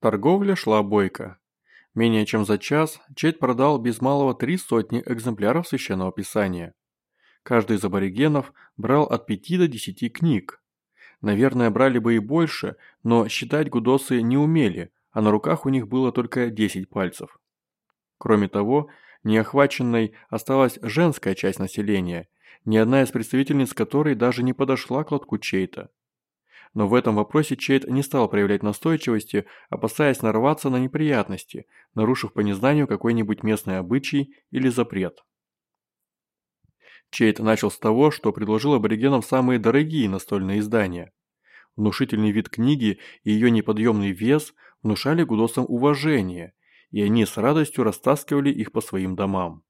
Торговля шла бойко. Менее чем за час Чейд продал без малого три сотни экземпляров священного писания. Каждый из аборигенов брал от пяти до десяти книг. Наверное, брали бы и больше, но считать гудосы не умели, а на руках у них было только 10 пальцев. Кроме того, неохваченной осталась женская часть населения, ни одна из представительниц которой даже не подошла к лотку Чейта но в этом вопросе Чейд не стал проявлять настойчивости, опасаясь нарваться на неприятности, нарушив по незнанию какой-нибудь местный обычай или запрет. Чейд начал с того, что предложил аборигенам самые дорогие настольные издания. Внушительный вид книги и ее неподъемный вес внушали гудосам уважение, и они с радостью растаскивали их по своим домам.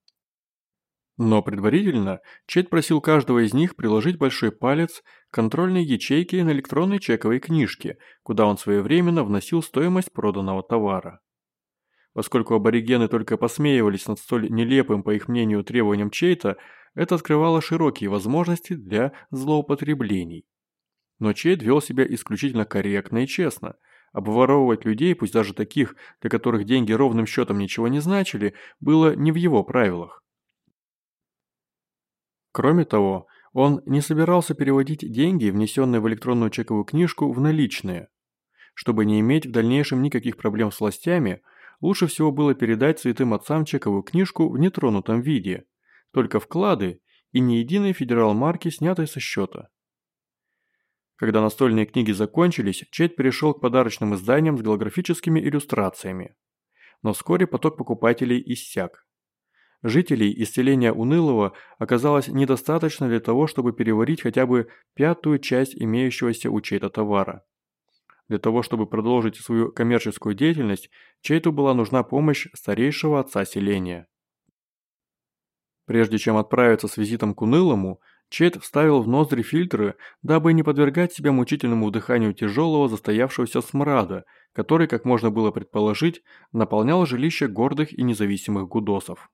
Но предварительно Чет просил каждого из них приложить большой палец к контрольной ячейке на электронной чековой книжке, куда он своевременно вносил стоимость проданного товара. Поскольку аборигены только посмеивались над столь нелепым, по их мнению, требованием Чейта, это открывало широкие возможности для злоупотреблений. Но Чейт вел себя исключительно корректно и честно. Обворовывать людей, пусть даже таких, для которых деньги ровным счетом ничего не значили, было не в его правилах. Кроме того, он не собирался переводить деньги, внесенные в электронную чековую книжку, в наличные. Чтобы не иметь в дальнейшем никаких проблем с властями, лучше всего было передать святым отцам чековую книжку в нетронутом виде, только вклады и ни единой федерал-марки, снятой со счета. Когда настольные книги закончились, Чет перешел к подарочным изданиям с голографическими иллюстрациями. Но вскоре поток покупателей иссяк. Жителей исцеления унылого оказалось недостаточно для того, чтобы переварить хотя бы пятую часть имеющегося у Чейта товара. Для того, чтобы продолжить свою коммерческую деятельность, Чейту была нужна помощь старейшего отца селения. Прежде чем отправиться с визитом к унылому, Чейт вставил в ноздри фильтры, дабы не подвергать себя мучительному дыханию тяжелого застоявшегося смрада, который, как можно было предположить, наполнял жилище гордых и независимых гудосов.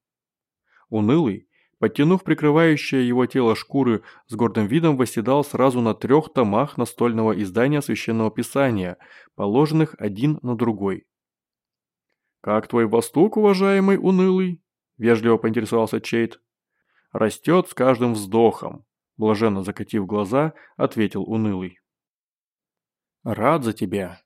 Унылый, подтянув прикрывающее его тело шкуры, с гордым видом восседал сразу на трех томах настольного издания Священного Писания, положенных один на другой. «Как твой восток, уважаемый Унылый?» – вежливо поинтересовался Чейт. «Растет с каждым вздохом», – блаженно закатив глаза, ответил Унылый. «Рад за тебя».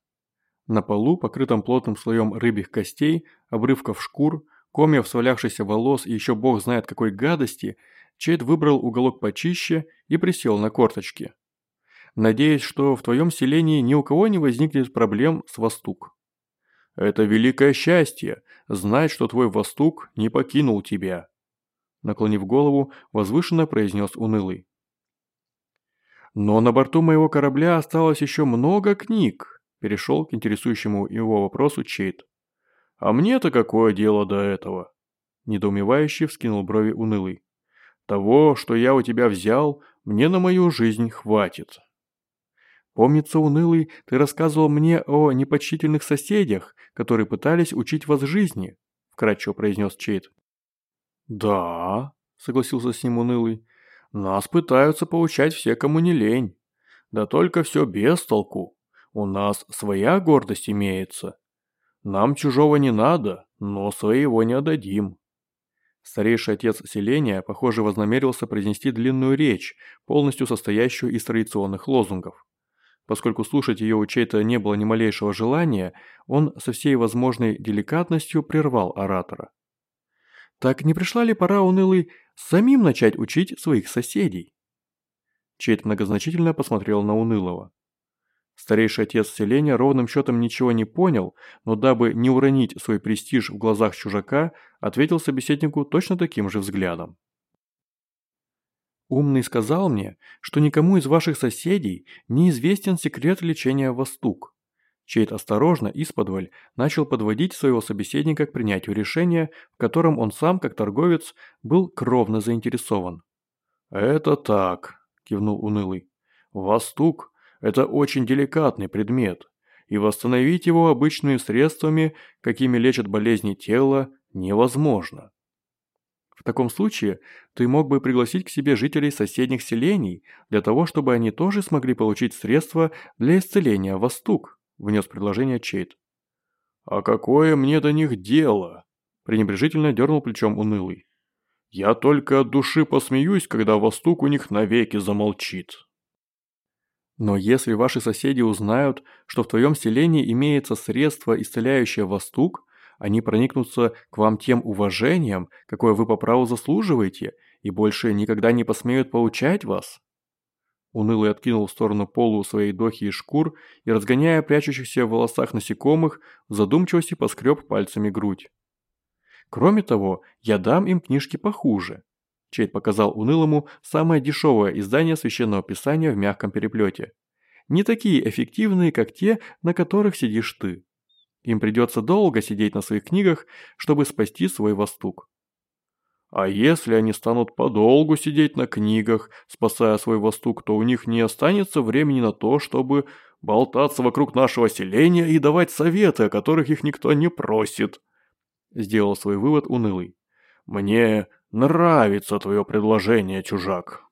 На полу, покрытом плотным слоем рыбьих костей, обрывков шкур – комьев свалявшихся волос и еще бог знает какой гадости, Чейд выбрал уголок почище и присел на корточки. Надеюсь, что в твоем селении ни у кого не возникнет проблем с Востук. Это великое счастье, знать, что твой Востук не покинул тебя. Наклонив голову, возвышенно произнес унылый. Но на борту моего корабля осталось еще много книг, перешел к интересующему его вопросу Чейд. «А мне-то какое дело до этого?» Недоумевающий вскинул брови унылый. «Того, что я у тебя взял, мне на мою жизнь хватит». «Помнится, унылый, ты рассказывал мне о непочтительных соседях, которые пытались учить вас жизни», вкратчиво произнес Чейд. «Да», согласился с ним унылый, «нас пытаются поучать все, кому не лень. Да только все без толку. У нас своя гордость имеется, нам чужого не надо, но своего не отдадим». Старейший отец селения, похоже, вознамерился произнести длинную речь, полностью состоящую из традиционных лозунгов. Поскольку слушать ее у чей-то не было ни малейшего желания, он со всей возможной деликатностью прервал оратора. «Так не пришла ли пора, унылый, самим начать учить своих соседей?» Чейт многозначительно посмотрел на унылого. Старейший отец селения ровным счетом ничего не понял, но дабы не уронить свой престиж в глазах чужака, ответил собеседнику точно таким же взглядом. «Умный сказал мне, что никому из ваших соседей не известен секрет лечения востук». Чейт осторожно, исподволь, начал подводить своего собеседника к принятию решения, в котором он сам, как торговец, был кровно заинтересован. «Это так», – кивнул унылый. «Востук это очень деликатный предмет, и восстановить его обычными средствами, какими лечат болезни тела, невозможно. В таком случае ты мог бы пригласить к себе жителей соседних селений, для того, чтобы они тоже смогли получить средства для исцеления востук, внес предложение Чейт. «А какое мне до них дело?» – пренебрежительно дернул плечом унылый. «Я только от души посмеюсь, когда Восток у них навеки замолчит». Но если ваши соседи узнают, что в твоем селении имеется средство, исцеляющее Восток, они проникнутся к вам тем уважением, какое вы по праву заслуживаете, и больше никогда не посмеют поучать вас. Унылый откинул в сторону полу своей дохи и шкур и, разгоняя прячущихся в волосах насекомых, в задумчивости поскреб пальцами грудь. Кроме того, я дам им книжки похуже. Чейд показал унылому самое дешевое издание священного писания в мягком переплете. Не такие эффективные, как те, на которых сидишь ты. Им придется долго сидеть на своих книгах, чтобы спасти свой восток. А если они станут подолгу сидеть на книгах, спасая свой восток, то у них не останется времени на то, чтобы болтаться вокруг нашего селения и давать советы, о которых их никто не просит. Сделал свой вывод унылый. Мне нравится твое предложение, чужак.